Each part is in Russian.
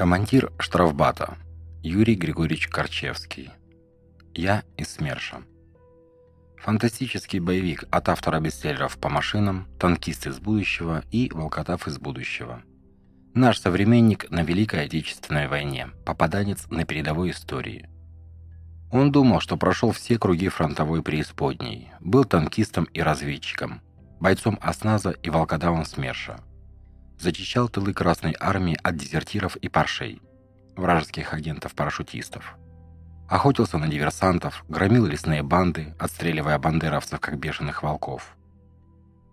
Командир штрафбата Юрий Григорьевич Корчевский. Я из СМЕРШа. Фантастический боевик от автора бестселлеров по машинам, танкист из будущего и волкотав из будущего. Наш современник на Великой Отечественной войне, попаданец на передовой истории. Он думал, что прошел все круги фронтовой преисподней, был танкистом и разведчиком, бойцом осназа и волкодавом СМЕРШа зачищал тылы Красной Армии от дезертиров и паршей, вражеских агентов-парашютистов. Охотился на диверсантов, громил лесные банды, отстреливая бандеровцев как бешеных волков.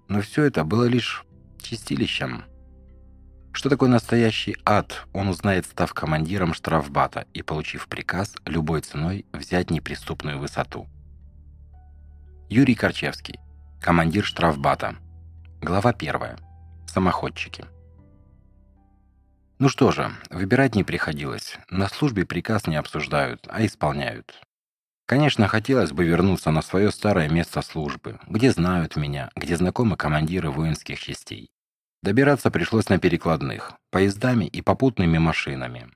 Но все это было лишь чистилищем. Что такое настоящий ад, он узнает, став командиром штрафбата и получив приказ любой ценой взять неприступную высоту. Юрий Корчевский, командир штрафбата. Глава 1. Самоходчики. Ну что же, выбирать не приходилось. На службе приказ не обсуждают, а исполняют. Конечно, хотелось бы вернуться на свое старое место службы, где знают меня, где знакомы командиры воинских частей. Добираться пришлось на перекладных, поездами и попутными машинами.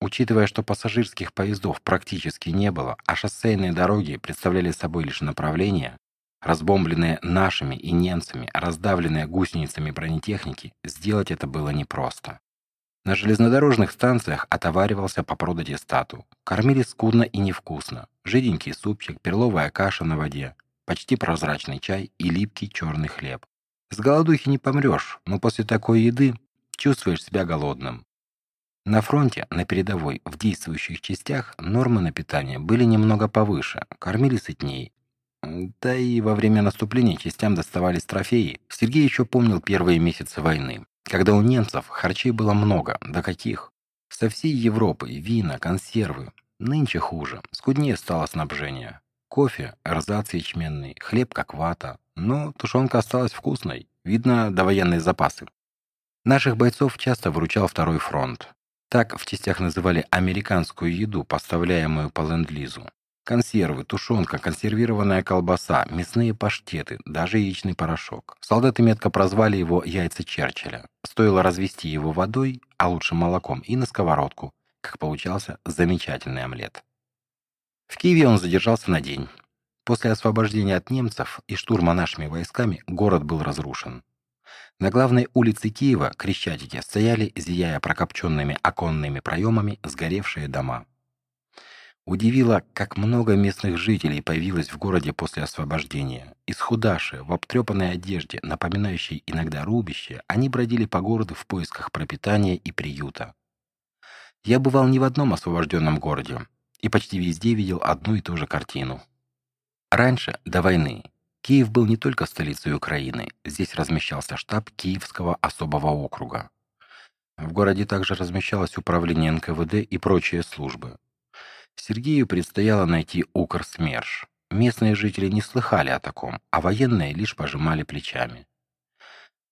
Учитывая, что пассажирских поездов практически не было, а шоссейные дороги представляли собой лишь направления, разбомбленные нашими и немцами, раздавленные гусеницами бронетехники, сделать это было непросто. На железнодорожных станциях отоваривался по продатистату. Кормили скудно и невкусно. Жиденький супчик, перловая каша на воде, почти прозрачный чай и липкий черный хлеб. С голодухи не помрешь, но после такой еды чувствуешь себя голодным. На фронте, на передовой, в действующих частях нормы на питание были немного повыше, кормили сытней. Да и во время наступления частям доставались трофеи. Сергей еще помнил первые месяцы войны. Когда у немцев харчей было много, да каких? Со всей Европы вина, консервы. Нынче хуже, скуднее стало снабжение. Кофе, эрзац ячменный, хлеб как вата. Но тушенка осталась вкусной. Видно, довоенные запасы. Наших бойцов часто выручал второй фронт. Так в частях называли американскую еду, поставляемую по ленд-лизу. Консервы, тушенка, консервированная колбаса, мясные паштеты, даже яичный порошок. Солдаты метко прозвали его «яйца Черчилля». Стоило развести его водой, а лучше молоком, и на сковородку, как получался замечательный омлет. В Киеве он задержался на день. После освобождения от немцев и штурма нашими войсками город был разрушен. На главной улице Киева крещатики стояли, зияя прокопченными оконными проемами, сгоревшие дома. Удивило, как много местных жителей появилось в городе после освобождения. Исхудавшие, в обтрепанной одежде, напоминающей иногда рубище, они бродили по городу в поисках пропитания и приюта. Я бывал не в одном освобожденном городе и почти везде видел одну и ту же картину. Раньше, до войны, Киев был не только столицей Украины, здесь размещался штаб Киевского особого округа. В городе также размещалось управление НКВД и прочие службы. Сергею предстояло найти Укрсмерш. Местные жители не слыхали о таком, а военные лишь пожимали плечами.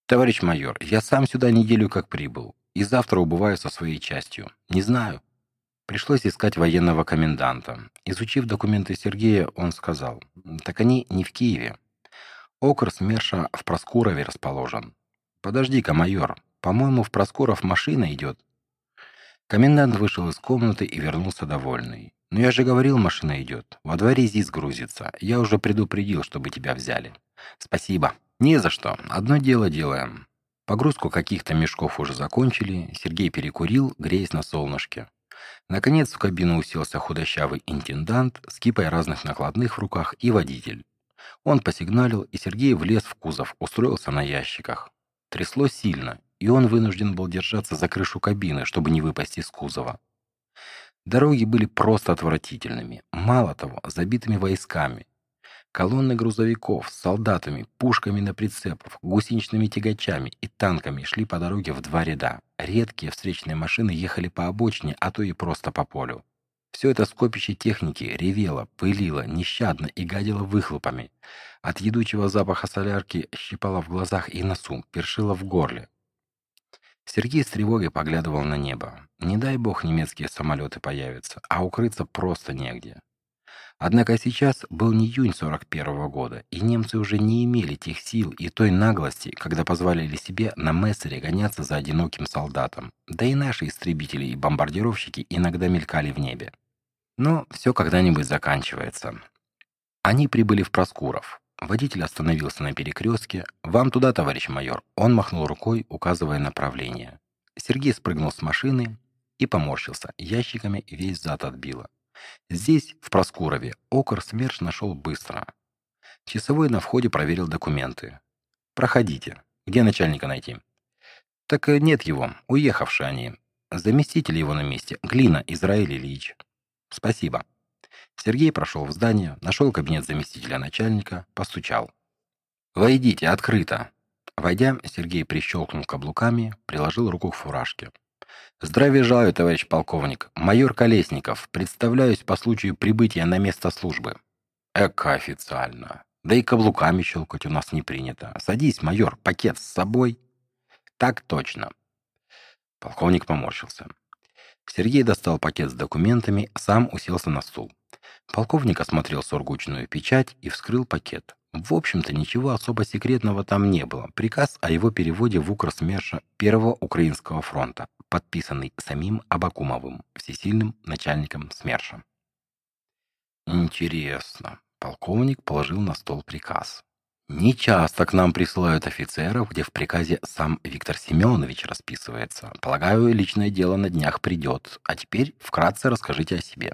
«Товарищ майор, я сам сюда неделю как прибыл, и завтра убываю со своей частью. Не знаю». Пришлось искать военного коменданта. Изучив документы Сергея, он сказал, «Так они не в Киеве. Окрсмерша в Проскурове расположен. Подожди-ка, майор, по-моему, в Проскуров машина идет». Комендант вышел из комнаты и вернулся довольный. «Ну я же говорил, машина идет. Во дворе ЗИС грузится. Я уже предупредил, чтобы тебя взяли». «Спасибо». «Не за что. Одно дело делаем». Погрузку каких-то мешков уже закончили. Сергей перекурил, греясь на солнышке. Наконец в кабину уселся худощавый интендант с кипой разных накладных в руках и водитель. Он посигналил, и Сергей влез в кузов, устроился на ящиках. Трясло сильно, и он вынужден был держаться за крышу кабины, чтобы не выпасть из кузова. Дороги были просто отвратительными, мало того, забитыми войсками. Колонны грузовиков с солдатами, пушками на прицепах, гусеничными тягачами и танками шли по дороге в два ряда. Редкие встречные машины ехали по обочине, а то и просто по полю. Все это скопище техники ревело, пылило, нещадно и гадило выхлопами. От едучего запаха солярки щипало в глазах и носу, першило в горле. Сергей с тревогой поглядывал на небо. Не дай бог немецкие самолеты появятся, а укрыться просто негде. Однако сейчас был не июнь 41 -го года, и немцы уже не имели тех сил и той наглости, когда позволили себе на Мессере гоняться за одиноким солдатом. Да и наши истребители и бомбардировщики иногда мелькали в небе. Но все когда-нибудь заканчивается. Они прибыли в Проскуров. Водитель остановился на перекрестке. «Вам туда, товарищ майор!» Он махнул рукой, указывая направление. Сергей спрыгнул с машины и поморщился. Ящиками весь зад отбило. Здесь, в Проскурове, окор СМЕРШ нашел быстро. Часовой на входе проверил документы. «Проходите. Где начальника найти?» «Так э, нет его. Уехавшие они. Заместитель его на месте. Глина Израиль Ильич». «Спасибо». Сергей прошел в здание, нашел кабинет заместителя начальника, постучал. «Войдите, открыто!» Войдя, Сергей прищелкнул каблуками, приложил руку к фуражке. Здравия желаю, товарищ полковник. Майор Колесников. Представляюсь по случаю прибытия на место службы. Эка официально. Да и каблуками щелкать у нас не принято. Садись, майор, пакет с собой. Так точно. Полковник поморщился. Сергей достал пакет с документами, сам уселся на стул. Полковник осмотрел сургучную печать и вскрыл пакет. В общем-то, ничего особо секретного там не было. Приказ о его переводе в Укрсмерша Первого Украинского фронта, подписанный самим Абакумовым, всесильным начальником СМЕРШа. Интересно. Полковник положил на стол приказ. Не часто к нам присылают офицеров, где в приказе сам Виктор Семенович расписывается. Полагаю, личное дело на днях придет. А теперь вкратце расскажите о себе.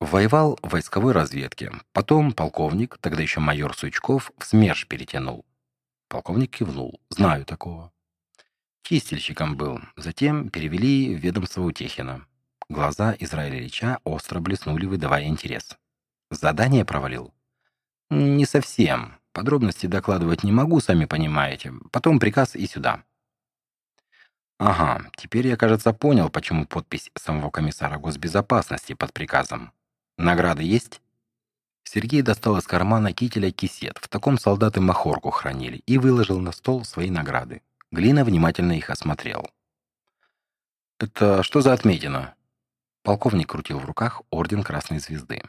Воевал в войсковой разведке. Потом полковник, тогда еще майор Сучков, в СМЕРШ перетянул. Полковник кивнул. Знаю такого. Чистильщиком был. Затем перевели в ведомство Утехина. Глаза Израиля Ильича остро блеснули, выдавая интерес. Задание провалил? Не совсем. Подробности докладывать не могу, сами понимаете. Потом приказ и сюда. Ага, теперь я, кажется, понял, почему подпись самого комиссара госбезопасности под приказом. Награды есть? Сергей достал из кармана кителя кисет. В таком солдаты махорку хранили и выложил на стол свои награды. Глина внимательно их осмотрел. Это что за отметина? Полковник крутил в руках орден Красной звезды.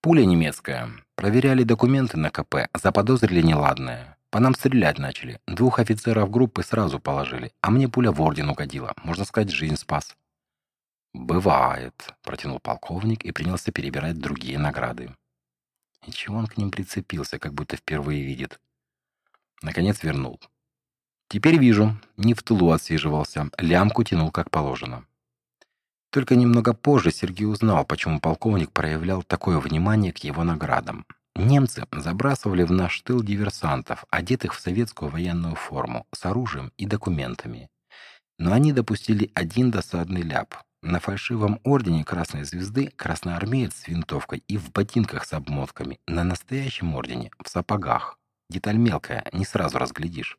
Пуля немецкая. Проверяли документы на КП, заподозрили неладное. По нам стрелять начали. Двух офицеров группы сразу положили, а мне пуля в орден угодила. Можно сказать, жизнь спас. «Бывает», — протянул полковник и принялся перебирать другие награды. И чего он к ним прицепился, как будто впервые видит? Наконец вернул. «Теперь вижу, не в тылу отсиживался, лямку тянул как положено». Только немного позже Сергей узнал, почему полковник проявлял такое внимание к его наградам. Немцы забрасывали в наш тыл диверсантов, одетых в советскую военную форму, с оружием и документами. Но они допустили один досадный ляп. На фальшивом ордене Красной Звезды красноармеец с винтовкой и в ботинках с обмотками. На настоящем ордене в сапогах. Деталь мелкая, не сразу разглядишь.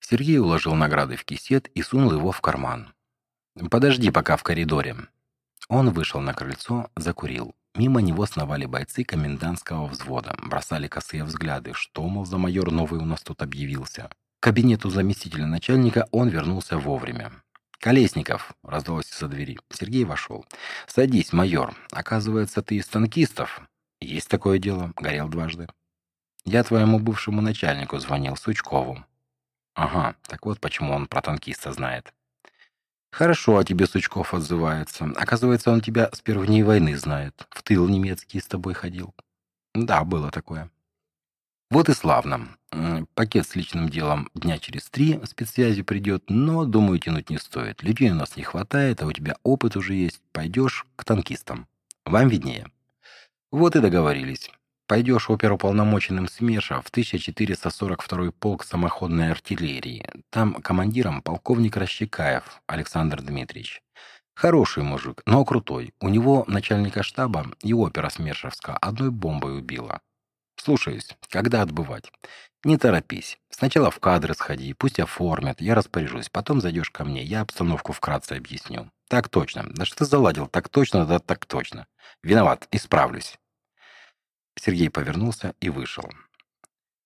Сергей уложил награды в кисет и сунул его в карман. «Подожди пока в коридоре». Он вышел на крыльцо, закурил. Мимо него сновали бойцы комендантского взвода, бросали косые взгляды, что, мол, за майор новый у нас тут объявился. К кабинету заместителя начальника он вернулся вовремя. «Колесников!» — раздалось из-за двери. Сергей вошел. «Садись, майор. Оказывается, ты из танкистов?» «Есть такое дело. Горел дважды». «Я твоему бывшему начальнику звонил, Сучкову». «Ага, так вот почему он про танкиста знает». «Хорошо о тебе Сучков отзывается. Оказывается, он тебя с первых дней войны знает. В тыл немецкий с тобой ходил». «Да, было такое». Вот и славно. Пакет с личным делом дня через три спецсвязи придет, но, думаю, тянуть не стоит. Людей у нас не хватает, а у тебя опыт уже есть. Пойдешь к танкистам. Вам виднее. Вот и договорились. Пойдешь оперуполномоченным СМЕШа в 1442 полк самоходной артиллерии. Там командиром полковник Расчекаев Александр Дмитриевич. Хороший мужик, но крутой. У него начальника штаба и опера СМЕРШевска одной бомбой убила. Слушаюсь. Когда отбывать? Не торопись. Сначала в кадры сходи, пусть оформят, я распоряжусь. Потом зайдешь ко мне, я обстановку вкратце объясню. Так точно. Да что ты заладил? Так точно, да так точно. Виноват, исправлюсь. Сергей повернулся и вышел.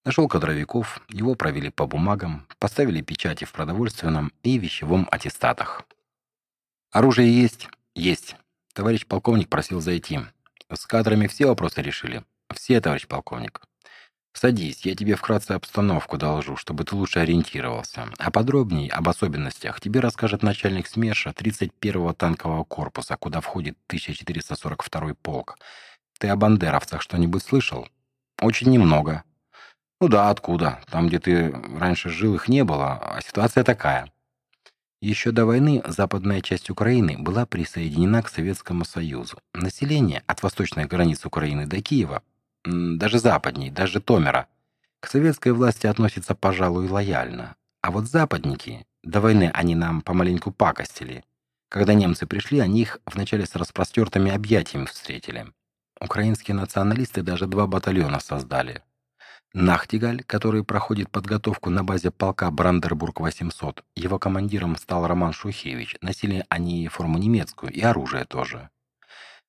Нашел кадровиков, его провели по бумагам, поставили печати в продовольственном и вещевом аттестатах. Оружие есть? Есть. Товарищ полковник просил зайти. С кадрами все вопросы решили? Все, товарищ полковник. Садись, я тебе вкратце обстановку доложу, чтобы ты лучше ориентировался. А подробнее об особенностях тебе расскажет начальник СМЕРШа 31-го танкового корпуса, куда входит 1442-й полк. Ты о бандеровцах что-нибудь слышал? Очень немного. Ну да, откуда? Там, где ты раньше жил, их не было, а ситуация такая. Еще до войны западная часть Украины была присоединена к Советскому Союзу. Население от восточной границы Украины до Киева, даже западней, даже Томера, к советской власти относится, пожалуй, лояльно. А вот западники, до войны они нам помаленьку пакостили. Когда немцы пришли, они их вначале с распростертыми объятиями встретили. Украинские националисты даже два батальона создали. Нахтигаль, который проходит подготовку на базе полка Брандербург-800, его командиром стал Роман Шухевич. Носили они форму немецкую и оружие тоже.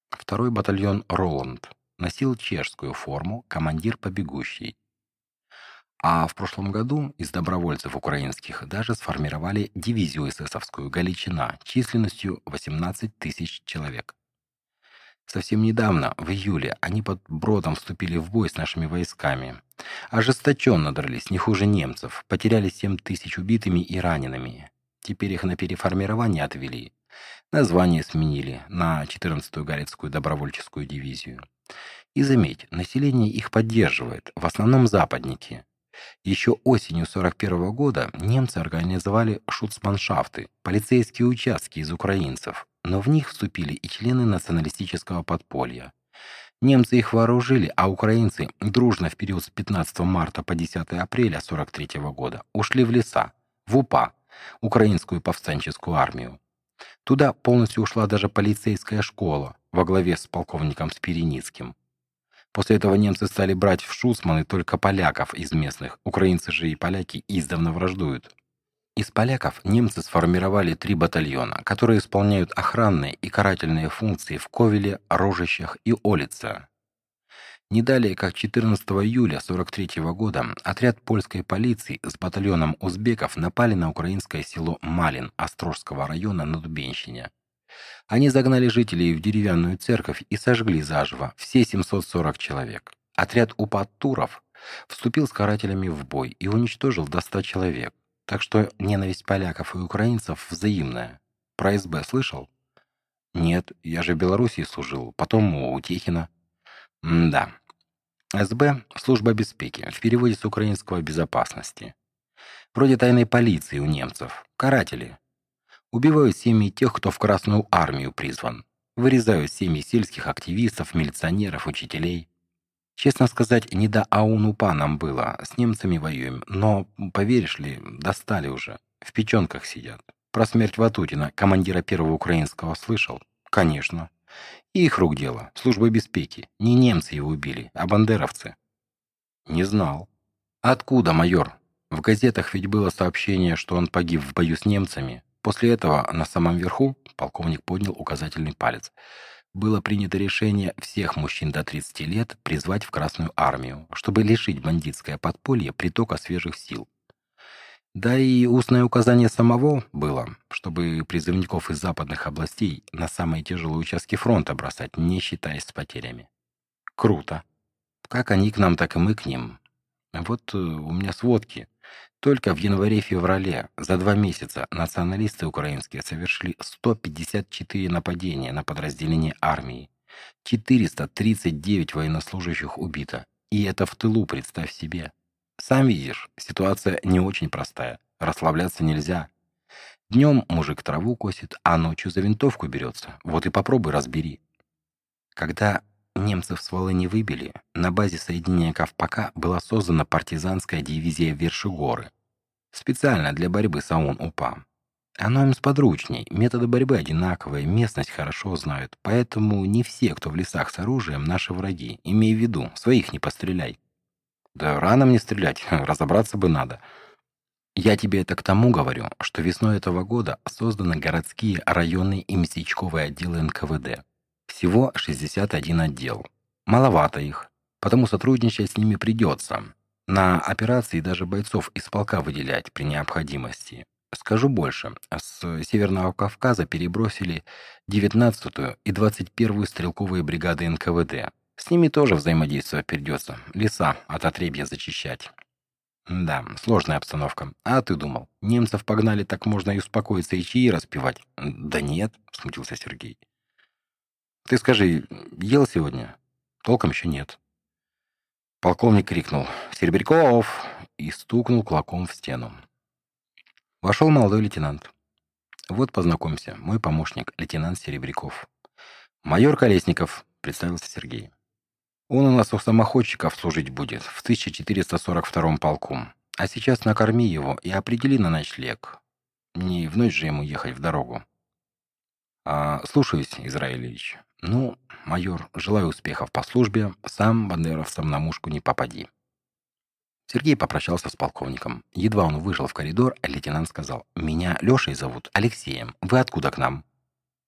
Второй батальон Роланд носил чешскую форму, командир побегущий. А в прошлом году из добровольцев украинских даже сформировали дивизию эсэсовскую «Галичина» численностью 18 тысяч человек. Совсем недавно, в июле, они под Бродом вступили в бой с нашими войсками. Ожесточенно дрались, не хуже немцев. Потеряли 7 тысяч убитыми и ранеными. Теперь их на переформирование отвели. Название сменили на 14-ю Галицкую добровольческую дивизию. И заметь, население их поддерживает, в основном западники. Еще осенью 41 -го года немцы организовали шуцманшафты, полицейские участки из украинцев, но в них вступили и члены националистического подполья. Немцы их вооружили, а украинцы дружно в период с 15 марта по 10 апреля 43 года ушли в леса, в УПА, украинскую повстанческую армию. Туда полностью ушла даже полицейская школа во главе с полковником Спириницким. После этого немцы стали брать в шуцманы только поляков из местных, украинцы же и поляки издавна враждуют. Из поляков немцы сформировали три батальона, которые исполняют охранные и карательные функции в Ковеле, Рожищах и Олице. Не далее, как 14 июля 43 года, отряд польской полиции с батальоном узбеков напали на украинское село Малин Острожского района на Дубенщине. Они загнали жителей в деревянную церковь и сожгли заживо все 740 человек. Отряд упаттуров вступил с карателями в бой и уничтожил до 100 человек. Так что ненависть поляков и украинцев взаимная. Про СБ слышал? Нет, я же в Белоруссии служил, потом у Утехина. М да. СБ — служба безпеки, в переводе с украинского «безопасности». Вроде тайной полиции у немцев. Каратели. Убивают семьи тех, кто в Красную армию призван. Вырезают семьи сельских активистов, милиционеров, учителей. Честно сказать, не до аунупа нам было, с немцами воюем, но, поверишь ли, достали уже, в печенках сидят. Про смерть Ватутина, командира первого украинского, слышал? Конечно. Их рук дело, служба безпеки. Не немцы его убили, а бандеровцы. Не знал. Откуда, майор? В газетах ведь было сообщение, что он погиб в бою с немцами. После этого на самом верху полковник поднял указательный палец было принято решение всех мужчин до 30 лет призвать в Красную армию, чтобы лишить бандитское подполье притока свежих сил. Да и устное указание самого было, чтобы призывников из западных областей на самые тяжелые участки фронта бросать, не считаясь с потерями. Круто. Как они к нам, так и мы к ним. Вот э, у меня сводки. Только в январе-феврале за два месяца националисты украинские совершили 154 нападения на подразделения армии. 439 военнослужащих убито. И это в тылу, представь себе. Сам видишь, ситуация не очень простая. Расслабляться нельзя. Днем мужик траву косит, а ночью за винтовку берется. Вот и попробуй разбери. Когда немцев с Волыни выбили, на базе соединения Ковпака была создана партизанская дивизия Вершигоры. Специально для борьбы с ОУН-УПА. Оно им сподручней, методы борьбы одинаковые, местность хорошо знают, поэтому не все, кто в лесах с оружием, наши враги. Имей в виду, своих не постреляй. Да рано мне стрелять, разобраться бы надо. Я тебе это к тому говорю, что весной этого года созданы городские, районные и местечковые отделы НКВД. Всего 61 отдел. Маловато их, потому сотрудничать с ними придется. На операции даже бойцов из полка выделять при необходимости. Скажу больше. С Северного Кавказа перебросили 19-ю и 21-ю стрелковые бригады НКВД. С ними тоже взаимодействовать придется. Леса от отребья зачищать. Да, сложная обстановка. А ты думал, немцев погнали, так можно и успокоиться и чаи распивать? Да нет, смутился Сергей. Ты скажи, ел сегодня? Толком еще нет. Полковник крикнул «Серебряков!» и стукнул кулаком в стену. Вошел молодой лейтенант. «Вот, познакомься, мой помощник, лейтенант Серебряков». «Майор Колесников», — представился Сергей. Он у нас у самоходчиков служить будет в 1442 полку. А сейчас накорми его и определи на ночлег. Не в ночь же ему ехать в дорогу. А, слушаюсь, Израилевич. Ну, майор, желаю успехов по службе. Сам бандеровцам на мушку не попади. Сергей попрощался с полковником. Едва он вышел в коридор, лейтенант сказал: "Меня Лешей зовут, Алексеем. Вы откуда к нам?"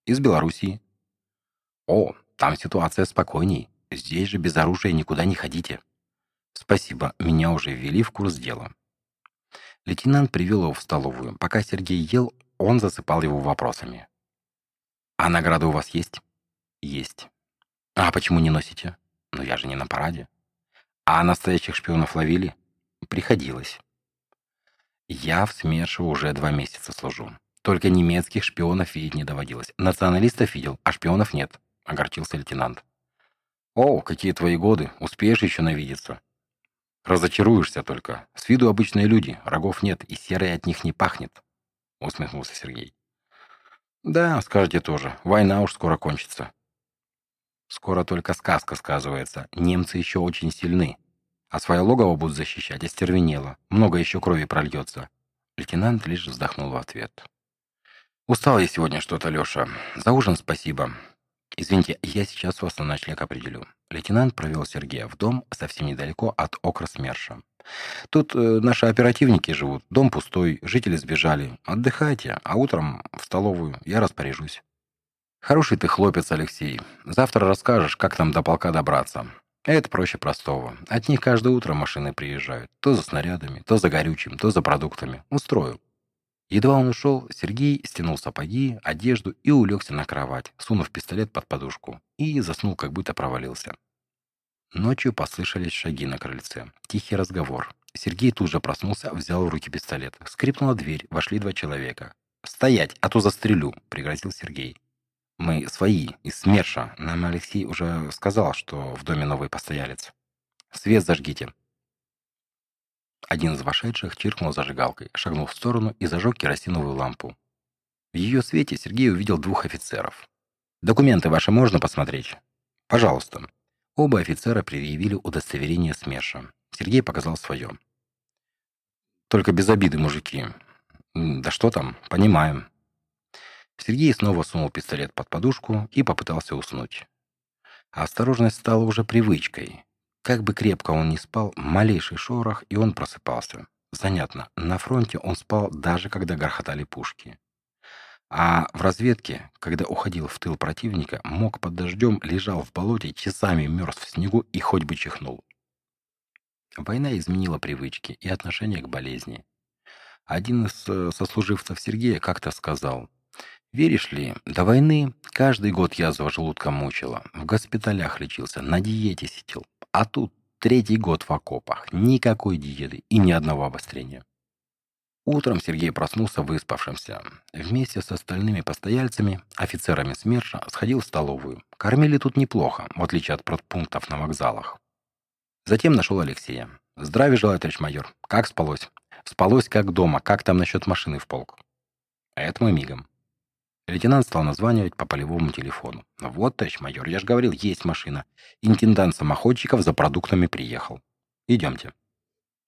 "Из Белоруссии". "О, там ситуация спокойней. Здесь же без оружия никуда не ходите. Спасибо, меня уже ввели в курс дела. Лейтенант привел его в столовую. Пока Сергей ел, он засыпал его вопросами. А награда у вас есть? Есть. А почему не носите? Ну я же не на параде. А настоящих шпионов ловили? Приходилось. Я в СМЕРШе уже два месяца служу. Только немецких шпионов видеть не доводилось. Националистов видел, а шпионов нет, огорчился лейтенант. О, какие твои годы, успеешь еще навидеться. Разочаруешься только. С виду обычные люди, рогов нет, и серой от них не пахнет, усмехнулся Сергей. Да, скажете тоже. Война уж скоро кончится. Скоро только сказка сказывается. Немцы еще очень сильны. А свое логово будут защищать, остервенело. Много еще крови прольется. Лейтенант лишь вздохнул в ответ. Устал я сегодня что-то, Леша. За ужин спасибо. Извините, я сейчас вас на ночлег определю. Лейтенант провел Сергея в дом совсем недалеко от окра СМЕРШа. Тут э, наши оперативники живут, дом пустой, жители сбежали. Отдыхайте, а утром в столовую я распоряжусь. Хороший ты хлопец, Алексей. Завтра расскажешь, как там до полка добраться. Это проще простого. От них каждое утро машины приезжают. То за снарядами, то за горючим, то за продуктами. Устрою. Едва он ушел, Сергей стянул сапоги, одежду и улегся на кровать, сунув пистолет под подушку, и заснул, как будто провалился. Ночью послышались шаги на крыльце. Тихий разговор. Сергей тут же проснулся, взял в руки пистолет. Скрипнула дверь, вошли два человека. «Стоять, а то застрелю!» — пригрозил Сергей. «Мы свои, из СМЕРШа. Нам Алексей уже сказал, что в доме новый постоялец. Свет зажгите!» Один из вошедших чиркнул зажигалкой, шагнул в сторону и зажег керосиновую лампу. В ее свете Сергей увидел двух офицеров. «Документы ваши можно посмотреть?» «Пожалуйста». Оба офицера предъявили удостоверение СМЕРШа. Сергей показал свое. «Только без обиды, мужики. Да что там, понимаем». Сергей снова сунул пистолет под подушку и попытался уснуть. Осторожность стала уже привычкой. Как бы крепко он ни спал, малейший шорох, и он просыпался. Занятно, на фронте он спал даже когда грохотали пушки. А в разведке, когда уходил в тыл противника, мог под дождем, лежал в болоте, часами мерз в снегу и хоть бы чихнул. Война изменила привычки и отношение к болезни. Один из э, сослуживцев Сергея как-то сказал, «Веришь ли, до войны каждый год язва желудка мучила, в госпиталях лечился, на диете сидел, а тут третий год в окопах, никакой диеты и ни одного обострения. Утром Сергей проснулся выспавшимся. Вместе с остальными постояльцами, офицерами СМЕРШа, сходил в столовую. Кормили тут неплохо, в отличие от продпунктов на вокзалах. Затем нашел Алексея. «Здравия желаю, товарищ майор. Как спалось?» «Спалось как дома. Как там насчет машины в полк?» «Это мы мигом». Лейтенант стал названивать по полевому телефону. «Вот, товарищ майор, я же говорил, есть машина. Интендант самоходчиков за продуктами приехал. Идемте».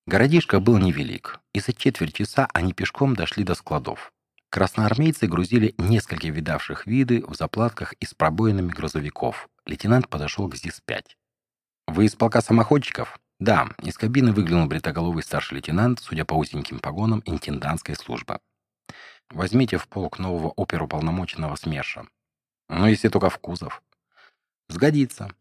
Городишко был невелик, и за четверть часа они пешком дошли до складов. Красноармейцы грузили несколько видавших виды в заплатках и с пробоинами грузовиков. Лейтенант подошел к ЗИС-5. «Вы из полка самоходчиков?» «Да». Из кабины выглянул бритоголовый старший лейтенант, судя по узеньким погонам, интендантской службы. Возьмите в полк нового оперуполномоченного СМЕРШа. Ну, если только в кузов. Сгодится.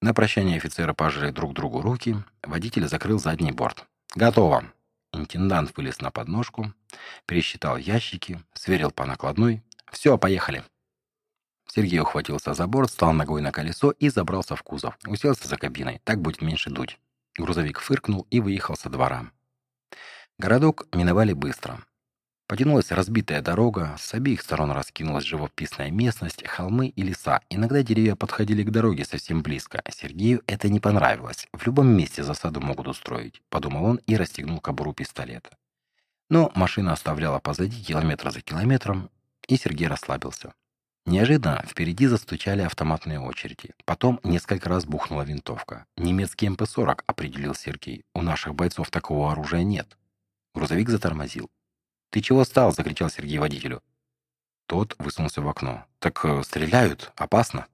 На прощание офицеры пожали друг другу руки. Водитель закрыл задний борт. Готово. Интендант вылез на подножку, пересчитал ящики, сверил по накладной. «Все, поехали!» Сергей ухватился за борт, встал ногой на колесо и забрался в кузов. Уселся за кабиной, так будет меньше дуть. Грузовик фыркнул и выехал со двора. Городок миновали быстро. Потянулась разбитая дорога, с обеих сторон раскинулась живописная местность, холмы и леса. Иногда деревья подходили к дороге совсем близко. Сергею это не понравилось. В любом месте засаду могут устроить, подумал он и расстегнул кобуру пистолета. Но машина оставляла позади километр за километром, и Сергей расслабился. Неожиданно впереди застучали автоматные очереди. Потом несколько раз бухнула винтовка. Немецкий МП-40, определил Сергей. У наших бойцов такого оружия нет. Грузовик затормозил. «Ты чего стал?» — закричал Сергей водителю. Тот высунулся в окно. «Так э, стреляют? Опасно?»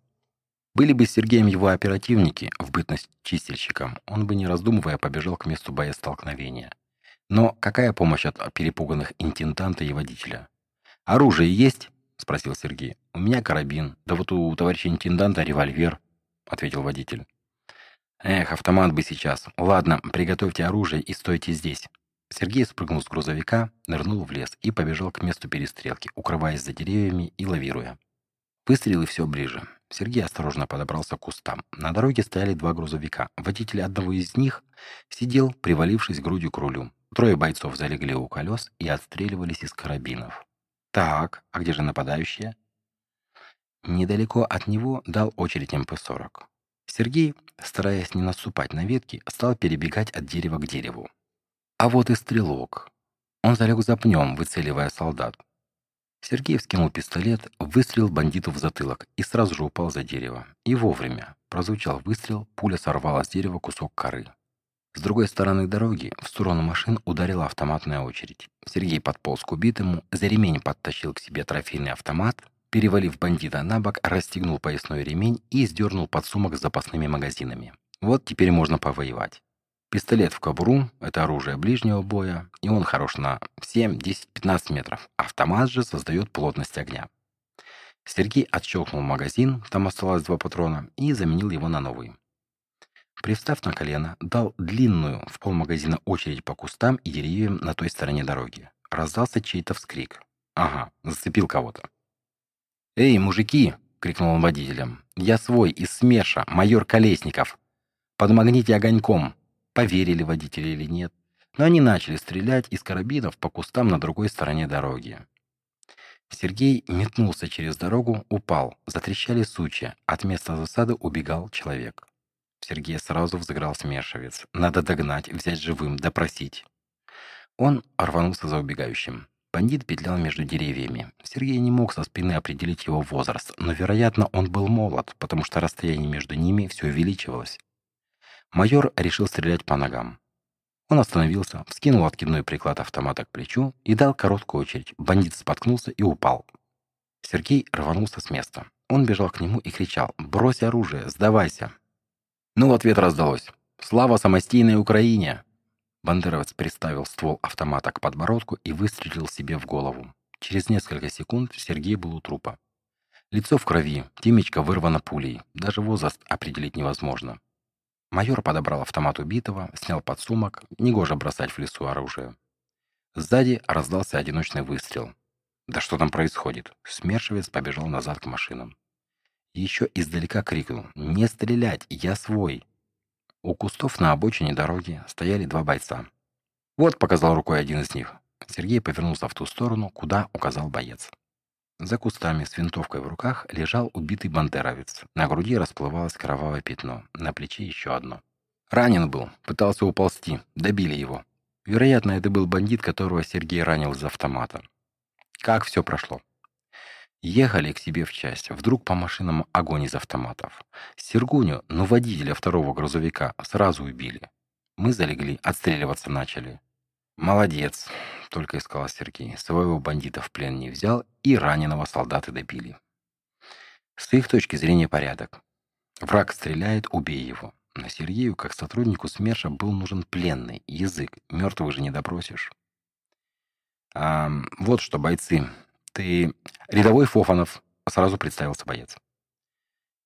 Были бы с Сергеем его оперативники в бытность чистильщиком, он бы, не раздумывая, побежал к месту боестолкновения. Но какая помощь от перепуганных интенданта и водителя? «Оружие есть?» — спросил Сергей. «У меня карабин. Да вот у товарища интенданта револьвер», — ответил водитель. «Эх, автомат бы сейчас. Ладно, приготовьте оружие и стойте здесь». Сергей спрыгнул с грузовика, нырнул в лес и побежал к месту перестрелки, укрываясь за деревьями и лавируя. Выстрелы все ближе. Сергей осторожно подобрался к кустам. На дороге стояли два грузовика. Водитель одного из них сидел, привалившись грудью к рулю. Трое бойцов залегли у колес и отстреливались из карабинов. Так, а где же нападающие? Недалеко от него дал очередь МП-40. Сергей, стараясь не наступать на ветки, стал перебегать от дерева к дереву. А вот и стрелок. Он залег за пнем, выцеливая солдат. Сергей вскинул пистолет, выстрелил бандиту в затылок и сразу же упал за дерево. И вовремя. Прозвучал выстрел, пуля сорвала с дерева кусок коры. С другой стороны дороги, в сторону машин, ударила автоматная очередь. Сергей подполз к убитому, за ремень подтащил к себе трофейный автомат, перевалив бандита на бок, расстегнул поясной ремень и сдернул подсумок с запасными магазинами. Вот теперь можно повоевать. Пистолет в кобуру — это оружие ближнего боя, и он хорош на 7, 10, 15 метров. Автомат же создает плотность огня. Сергей отщелкнул магазин, там осталось два патрона, и заменил его на новый. Привстав на колено, дал длинную в полмагазина очередь по кустам и деревьям на той стороне дороги. Раздался чей-то вскрик. Ага, зацепил кого-то. «Эй, мужики!» — крикнул он водителям. «Я свой, из СМЕШа, майор Колесников! Подмагните огоньком! Поверили водители или нет, но они начали стрелять из карабинов по кустам на другой стороне дороги. Сергей метнулся через дорогу, упал, затрещали сучья, от места засады убегал человек. Сергей сразу взыграл смешивец. Надо догнать, взять живым, допросить. Он рванулся за убегающим. Бандит петлял между деревьями. Сергей не мог со спины определить его возраст, но, вероятно, он был молод, потому что расстояние между ними все увеличивалось. Майор решил стрелять по ногам. Он остановился, вскинул откидной приклад автомата к плечу и дал короткую очередь. Бандит споткнулся и упал. Сергей рванулся с места. Он бежал к нему и кричал «Брось оружие! Сдавайся!» Ну, в ответ раздалось «Слава самостийной Украине!» Бандеровец приставил ствол автомата к подбородку и выстрелил себе в голову. Через несколько секунд Сергей был у трупа. Лицо в крови, темечко вырвано пулей. Даже возраст определить невозможно. Майор подобрал автомат убитого, снял подсумок, негоже бросать в лесу оружие. Сзади раздался одиночный выстрел. Да что там происходит? Смершевец побежал назад к машинам. Еще издалека крикнул «Не стрелять! Я свой!» У кустов на обочине дороги стояли два бойца. «Вот», — показал рукой один из них. Сергей повернулся в ту сторону, куда указал боец. За кустами с винтовкой в руках лежал убитый бандеровец. На груди расплывалось кровавое пятно, на плече еще одно. Ранен был, пытался уползти, добили его. Вероятно, это был бандит, которого Сергей ранил из автомата. Как все прошло? Ехали к себе в часть. Вдруг по машинам огонь из автоматов. Сергуню, ну водителя второго грузовика, сразу убили. Мы залегли, отстреливаться начали. «Молодец», — только искал Сергей. Своего бандита в плен не взял, и раненого солдаты добили. С их точки зрения порядок. Враг стреляет, убей его. Но Сергею, как сотруднику СМЕРШа, был нужен пленный, язык. Мертвых же не допросишь. А, вот что, бойцы. Ты рядовой Фофанов, сразу представился боец.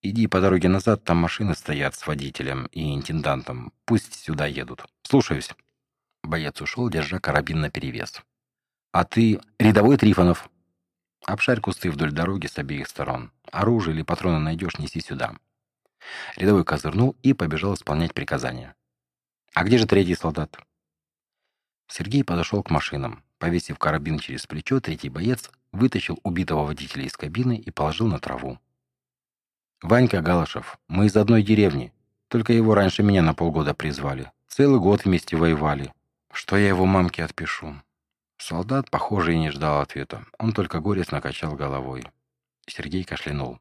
Иди по дороге назад, там машины стоят с водителем и интендантом. Пусть сюда едут. Слушаюсь. Боец ушел, держа карабин наперевес. «А ты рядовой Трифонов!» «Обшарь кусты вдоль дороги с обеих сторон. Оружие или патроны найдешь, неси сюда». Рядовой козырнул и побежал исполнять приказания. «А где же третий солдат?» Сергей подошел к машинам. Повесив карабин через плечо, третий боец вытащил убитого водителя из кабины и положил на траву. «Ванька Галашев, мы из одной деревни. Только его раньше меня на полгода призвали. Целый год вместе воевали. Что я его мамке отпишу?» Солдат, похоже, и не ждал ответа. Он только горестно качал головой. Сергей кашлянул.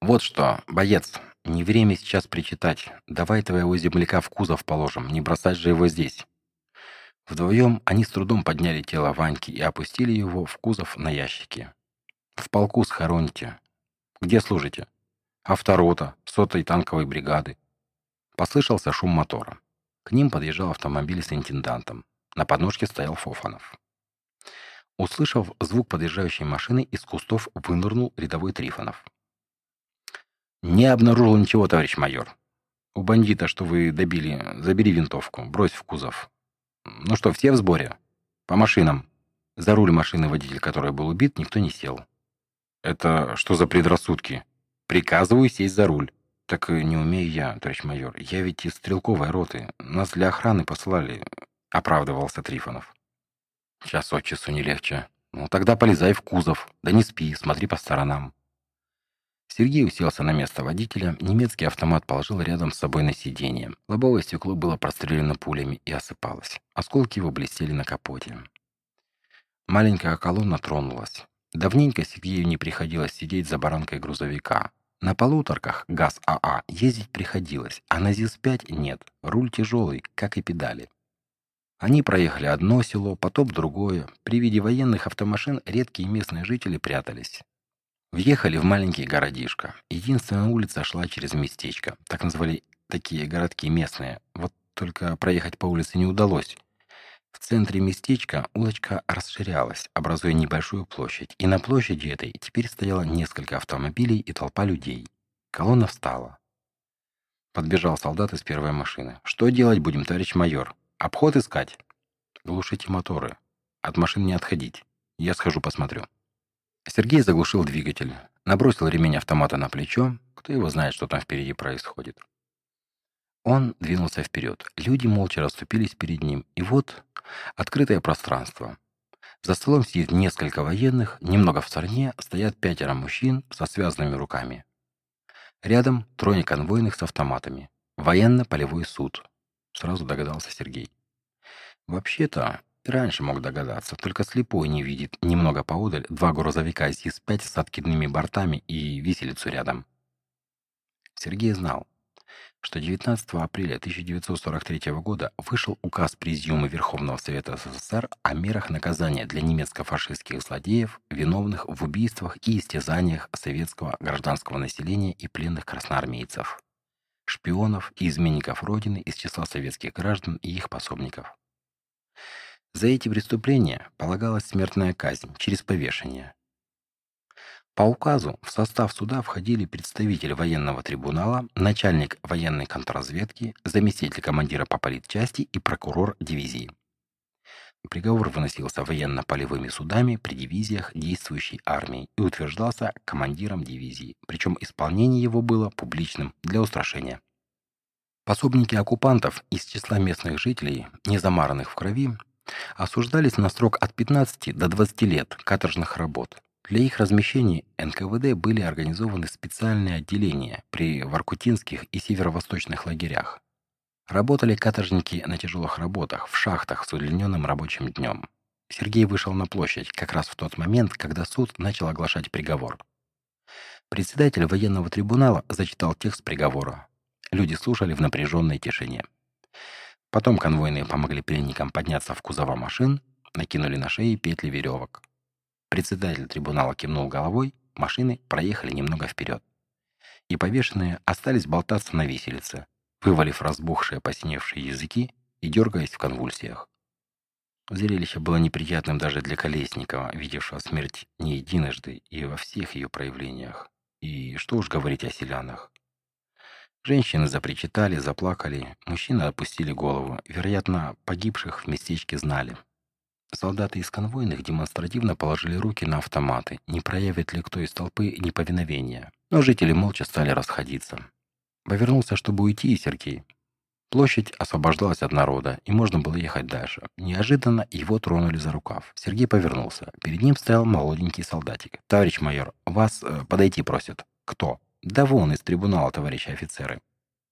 «Вот что, боец, не время сейчас причитать. Давай твоего земляка в кузов положим, не бросать же его здесь». Вдвоем они с трудом подняли тело Ваньки и опустили его в кузов на ящики. «В полку схороните. Где служите?» «Авторота, сотой танковой бригады». Послышался шум мотора. К ним подъезжал автомобиль с интендантом. На подножке стоял Фофанов. Услышав звук подъезжающей машины, из кустов вынырнул рядовой Трифонов. «Не обнаружил ничего, товарищ майор. У бандита, что вы добили, забери винтовку, брось в кузов. Ну что, все в сборе? По машинам. За руль машины водитель, который был убит, никто не сел. Это что за предрассудки? Приказываю сесть за руль. Так не умею я, товарищ майор. Я ведь из стрелковой роты. Нас для охраны послали, оправдывался Трифонов. Час от часу не легче. Ну тогда полезай в кузов. Да не спи, смотри по сторонам. Сергей уселся на место водителя, немецкий автомат положил рядом с собой на сиденье. Лобовое стекло было прострелено пулями и осыпалось. Осколки его блестели на капоте. Маленькая колонна тронулась. Давненько Сергею не приходилось сидеть за баранкой грузовика. На полуторках ГАЗ-АА а ездить приходилось, а на ЗИС-5 нет. Руль тяжелый, как и педали. Они проехали одно село, потом другое. При виде военных автомашин редкие местные жители прятались. Въехали в маленький городишко. Единственная улица шла через местечко. Так назвали такие городки местные. Вот только проехать по улице не удалось. В центре местечка улочка расширялась, образуя небольшую площадь, и на площади этой теперь стояло несколько автомобилей и толпа людей. Колонна встала. Подбежал солдат из первой машины. «Что делать будем, товарищ майор? Обход искать?» «Глушите моторы. От машин не отходить. Я схожу посмотрю». Сергей заглушил двигатель, набросил ремень автомата на плечо. Кто его знает, что там впереди происходит. Он двинулся вперед. Люди молча расступились перед ним. И вот открытое пространство. За столом сидит несколько военных, немного в стороне стоят пятеро мужчин со связанными руками. Рядом трое конвойных с автоматами. Военно-полевой суд. Сразу догадался Сергей. Вообще-то, раньше мог догадаться, только слепой не видит немного поодаль два грузовика ЗИС-5 с откидными бортами и виселицу рядом. Сергей знал, что 19 апреля 1943 года вышел указ Президиума Верховного Совета СССР о мерах наказания для немецко-фашистских злодеев, виновных в убийствах и истязаниях советского гражданского населения и пленных красноармейцев, шпионов и изменников Родины из числа советских граждан и их пособников. За эти преступления полагалась смертная казнь через повешение. По указу в состав суда входили представитель военного трибунала, начальник военной контрразведки, заместитель командира по политчасти и прокурор дивизии. Приговор выносился военно-полевыми судами при дивизиях действующей армии и утверждался командиром дивизии, причем исполнение его было публичным для устрашения. Пособники оккупантов из числа местных жителей, не замаранных в крови, осуждались на срок от 15 до 20 лет каторжных работ. Для их размещения НКВД были организованы специальные отделения при воркутинских и северо-восточных лагерях. Работали каторжники на тяжелых работах, в шахтах с удлиненным рабочим днем. Сергей вышел на площадь как раз в тот момент, когда суд начал оглашать приговор. Председатель военного трибунала зачитал текст приговора. Люди слушали в напряженной тишине. Потом конвойные помогли пленникам подняться в кузова машин, накинули на шеи петли веревок. Председатель трибунала кивнул головой, машины проехали немного вперед. И повешенные остались болтаться на виселице, вывалив разбухшие посиневшие языки и дергаясь в конвульсиях. Зрелище было неприятным даже для Колесникова, видевшего смерть не единожды и во всех ее проявлениях. И что уж говорить о селянах. Женщины запричитали, заплакали, мужчины опустили голову. Вероятно, погибших в местечке знали. Солдаты из конвойных демонстративно положили руки на автоматы, не проявит ли кто из толпы неповиновения. Но жители молча стали расходиться. Повернулся, чтобы уйти, и Сергей. Площадь освобождалась от народа, и можно было ехать дальше. Неожиданно его тронули за рукав. Сергей повернулся. Перед ним стоял молоденький солдатик. «Товарищ майор, вас э, подойти просят». «Кто?» «Да вон, из трибунала, товарищи офицеры».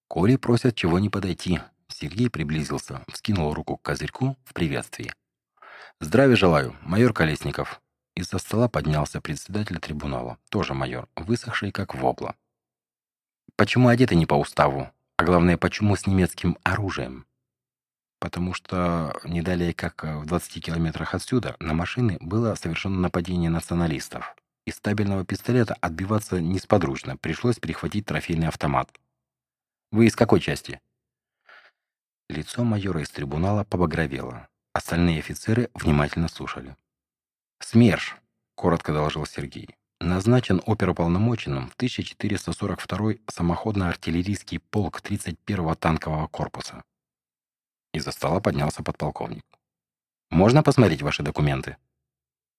«Коли просят чего не подойти». Сергей приблизился, вскинул руку к козырьку в приветствии. Здравия желаю, майор Колесников. Из-за стола поднялся председатель трибунала, тоже майор, высохший как вобла. Почему одеты не по уставу? А главное, почему с немецким оружием? Потому что не далее, как в 20 километрах отсюда, на машины было совершено нападение националистов. Из стабильного пистолета отбиваться несподручно, пришлось перехватить трофейный автомат. Вы из какой части? Лицо майора из трибунала побагровело. Остальные офицеры внимательно слушали. «СМЕРШ», — коротко доложил Сергей, назначен оперуполномоченным в 1442 самоходно-артиллерийский полк 31-го танкового корпуса. Из-за стола поднялся подполковник. «Можно посмотреть ваши документы?»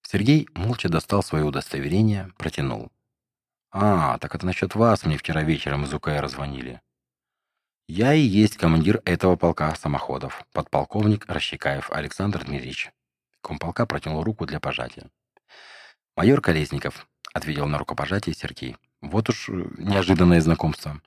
Сергей молча достал свое удостоверение, протянул. «А, так это насчет вас мне вчера вечером из УКР звонили. Я и есть командир этого полка самоходов, подполковник Расщекаев Александр Дмитриевич. Комполка протянул руку для пожатия. Майор Колесников ответил на рукопожатие Сергей. Вот уж э, неожиданное знакомство.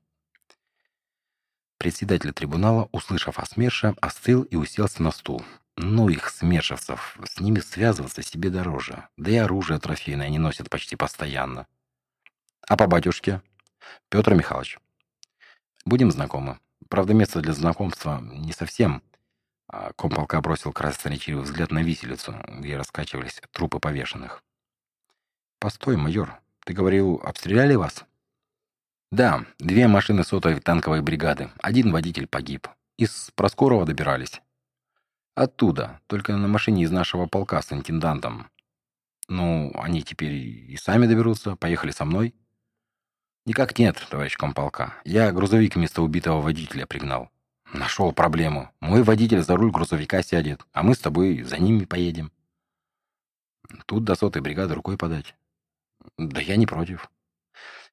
Председатель трибунала, услышав о СМЕРШе, остыл и уселся на стул. Ну их, смершевцев, с ними связываться себе дороже. Да и оружие трофейное они носят почти постоянно. А по батюшке? Петр Михайлович. Будем знакомы. Правда, место для знакомства не совсем. А комполка бросил красноречивый взгляд на виселицу, где раскачивались трупы повешенных. «Постой, майор, ты говорил, обстреляли вас?» «Да, две машины сотовой танковой бригады. Один водитель погиб. Из Проскорова добирались». «Оттуда, только на машине из нашего полка с интендантом». «Ну, они теперь и сами доберутся. Поехали со мной». «Никак нет, товарищ комполка. Я грузовик вместо убитого водителя пригнал». «Нашел проблему. Мой водитель за руль грузовика сядет, а мы с тобой за ними поедем». Тут до сотой бригады рукой подать. Да я не против.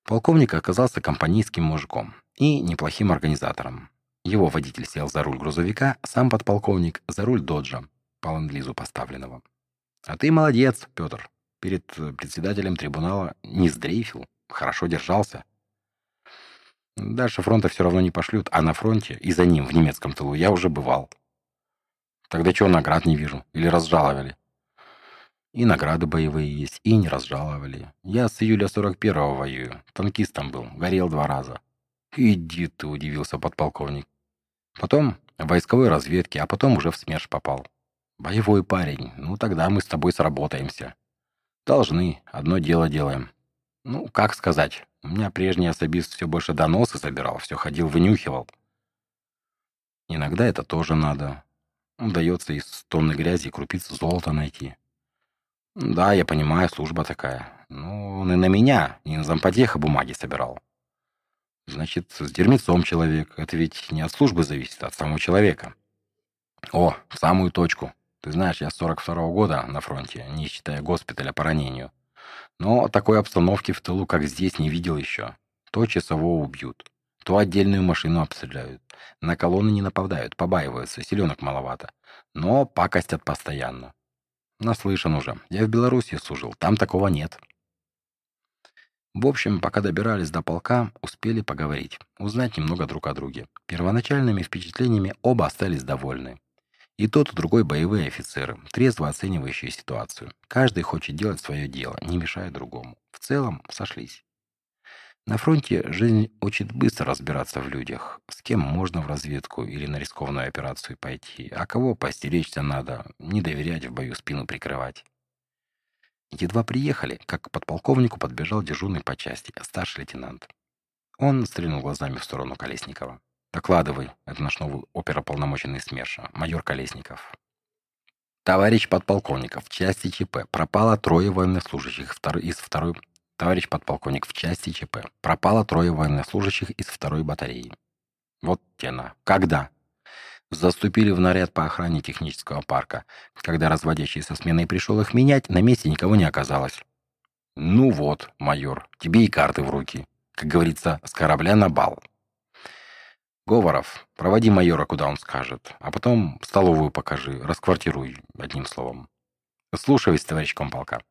Полковник оказался компанейским мужиком и неплохим организатором. Его водитель сел за руль грузовика, сам подполковник за руль доджа, по ленд поставленного. А ты молодец, Петр. Перед председателем трибунала не сдрейфил. Хорошо держался. Дальше фронта все равно не пошлют, а на фронте и за ним, в немецком тылу, я уже бывал. Тогда чего наград не вижу? Или разжаловали? И награды боевые есть, и не разжаловали. Я с июля 41-го воюю. Танкистом был, горел два раза. Иди ты, удивился подполковник. Потом в войсковой разведке, а потом уже в СМЕРШ попал. Боевой парень, ну тогда мы с тобой сработаемся. Должны, одно дело делаем. Ну, как сказать. У меня прежний особист все больше доносы собирал, все ходил, вынюхивал. Иногда это тоже надо. Удается из тонны грязи крупицы золота найти. Да, я понимаю, служба такая. Но он и на меня, и на зампотеха бумаги собирал. Значит, с дерьмецом человек. Это ведь не от службы зависит, а от самого человека. О, в самую точку. Ты знаешь, я с 42-го года на фронте, не считая госпиталя по ранению. Но такой обстановки в тылу, как здесь, не видел еще. То часового убьют, то отдельную машину обстреляют. На колонны не нападают, побаиваются, селенок маловато. Но пакостят постоянно. Наслышан уже. Я в Беларуси служил, там такого нет. В общем, пока добирались до полка, успели поговорить, узнать немного друг о друге. Первоначальными впечатлениями оба остались довольны. И тот, и другой боевые офицеры, трезво оценивающие ситуацию. Каждый хочет делать свое дело, не мешая другому. В целом сошлись. На фронте жизнь учит быстро разбираться в людях, с кем можно в разведку или на рискованную операцию пойти, а кого постеречься надо, не доверять в бою спину прикрывать. Едва приехали, как к подполковнику подбежал дежурный по части, старший лейтенант. Он стрельнул глазами в сторону Колесникова. Докладывай. Это наш новый оперополномоченный СМЕРШа, майор Колесников. Товарищ подполковник, в части ЧП пропало трое военнослужащих из второй... Товарищ подполковник, в части ЧП пропало трое военнослужащих из второй батареи. Вот тена. Когда? Заступили в наряд по охране технического парка. Когда разводящий со сменой пришел их менять, на месте никого не оказалось. Ну вот, майор, тебе и карты в руки. Как говорится, с корабля на бал. Говоров, проводи майора, куда он скажет, а потом столовую покажи, расквартируй, одним словом. Слушаюсь, товарищ комполка.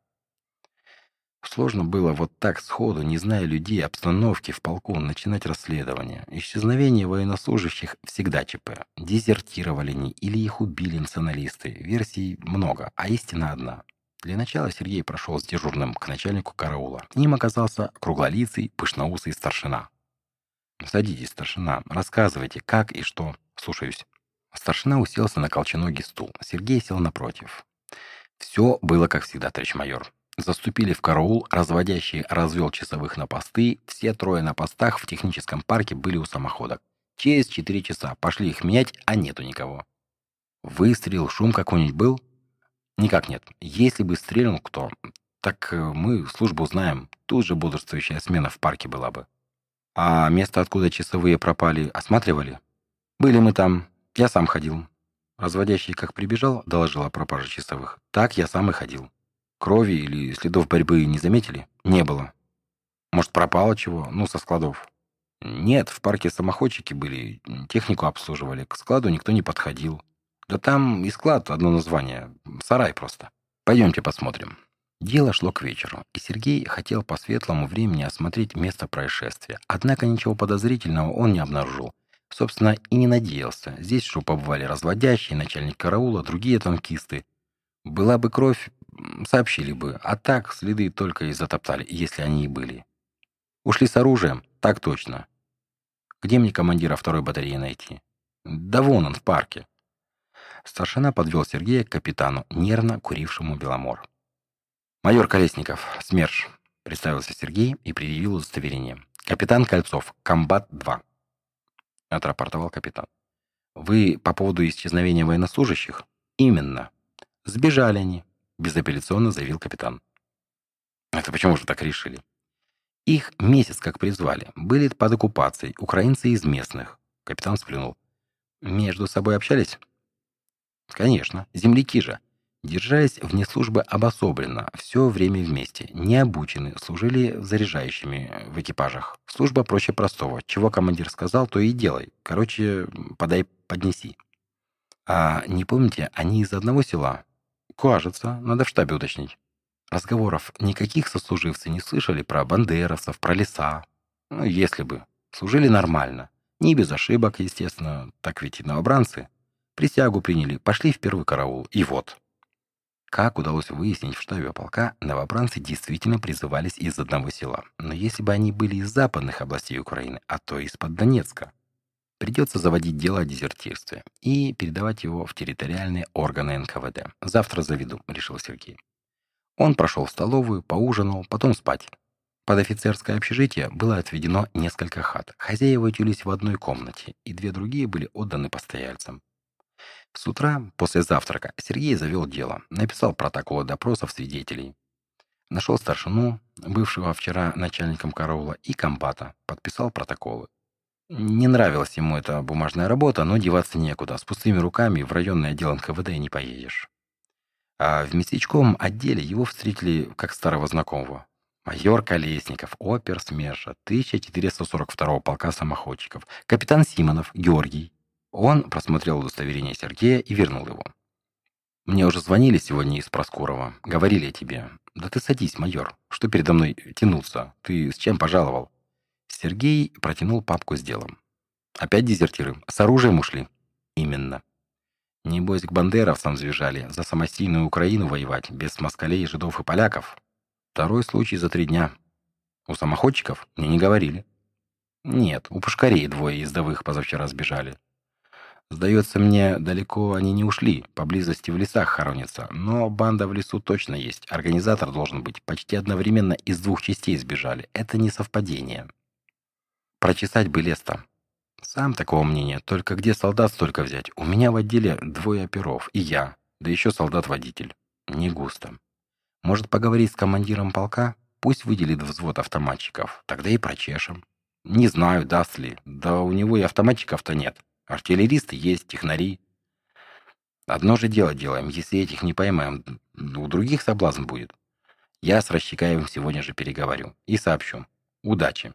Сложно было вот так сходу, не зная людей, обстановки в полку, начинать расследование. Исчезновение военнослужащих всегда ЧП. Дезертировали они или их убили националисты. Версий много, а истина одна. Для начала Сергей прошел с дежурным к начальнику караула. Им оказался круглолицый, пышноусый старшина. «Садитесь, старшина, рассказывайте, как и что. Слушаюсь». Старшина уселся на колченогий стул. Сергей сел напротив. Все было как всегда, товарищ майор. Заступили в караул, разводящий развел часовых на посты, все трое на постах в техническом парке были у самоходок. Через четыре часа пошли их менять, а нету никого. Выстрел, шум какой-нибудь был? Никак нет. Если бы стрельнул кто, так э, мы службу знаем. Тут же бодрствующая смена в парке была бы. А место, откуда часовые пропали, осматривали? Были мы там. Я сам ходил. Разводящий, как прибежал, доложил о пропаже часовых. Так я сам и ходил. Крови или следов борьбы не заметили? Не было. Может, пропало чего? Ну, со складов. Нет, в парке самоходчики были, технику обслуживали, к складу никто не подходил. Да там и склад одно название, сарай просто. Пойдемте посмотрим. Дело шло к вечеру, и Сергей хотел по светлому времени осмотреть место происшествия. Однако ничего подозрительного он не обнаружил. Собственно, и не надеялся. Здесь что побывали разводящие, начальник караула, другие танкисты. Была бы кровь, сообщили бы, а так следы только и затоптали, если они и были. Ушли с оружием? Так точно. Где мне командира второй батареи найти? Да вон он, в парке. Старшина подвел Сергея к капитану, нервно курившему Беломор. «Майор Колесников, СМЕРШ», — представился Сергей и предъявил удостоверение. «Капитан Кольцов, Комбат-2», — отрапортовал капитан. «Вы по поводу исчезновения военнослужащих?» «Именно. Сбежали они безапелляционно заявил капитан. Это почему же так решили? Их месяц как призвали. Были под оккупацией, украинцы из местных. Капитан сплюнул. Между собой общались? Конечно, земляки же. Держались вне службы обособленно, все время вместе, не обучены, служили заряжающими в экипажах. Служба проще простого. Чего командир сказал, то и делай. Короче, подай, поднеси. А не помните, они из одного села? Кажется, надо в штабе уточнить. Разговоров никаких сослуживцы не слышали про бандеровцев, про леса. Ну, если бы. Служили нормально. Не без ошибок, естественно. Так ведь и новобранцы. Присягу приняли, пошли в первый караул. И вот. Как удалось выяснить в штабе полка, новобранцы действительно призывались из одного села. Но если бы они были из западных областей Украины, а то из-под Донецка, Придется заводить дело о дезертирстве и передавать его в территориальные органы НКВД. Завтра заведу, решил Сергей. Он прошел в столовую, поужинал, потом спать. Под офицерское общежитие было отведено несколько хат. Хозяева ютились в одной комнате, и две другие были отданы постояльцам. С утра, после завтрака, Сергей завел дело, написал протоколы допросов свидетелей. Нашел старшину, бывшего вчера начальником караула, и комбата, подписал протоколы. Не нравилась ему эта бумажная работа, но деваться некуда. С пустыми руками в районный отдел НКВД не поедешь. А в местечковом отделе его встретили как старого знакомого. Майор Колесников, опер СМЕРШа, 1442 полка самоходчиков, капитан Симонов, Георгий. Он просмотрел удостоверение Сергея и вернул его. «Мне уже звонили сегодня из Проскурова. Говорили о тебе. Да ты садись, майор. Что передо мной тянуться? Ты с чем пожаловал?» Сергей протянул папку с делом. «Опять дезертиры? С оружием ушли?» «Именно». «Небось, к бандеровцам сбежали, за самостийную Украину воевать, без москалей, жидов и поляков?» «Второй случай за три дня». «У самоходчиков? Мне не говорили». «Нет, у пушкарей двое ездовых позавчера сбежали». Сдается мне, далеко они не ушли, поблизости в лесах хоронятся, но банда в лесу точно есть. Организатор должен быть. Почти одновременно из двух частей сбежали. Это не совпадение. Прочесать бы лес-то. Сам такого мнения, только где солдат столько взять? У меня в отделе двое оперов, и я, да еще солдат-водитель. Не густо. Может, поговорить с командиром полка? Пусть выделит взвод автоматчиков, тогда и прочешем. Не знаю, даст ли. Да у него и автоматчиков-то нет. Артиллеристы есть, технари. Одно же дело делаем. Если этих не поймаем, у других соблазн будет. Я с Расчекаевым сегодня же переговорю и сообщу. Удачи.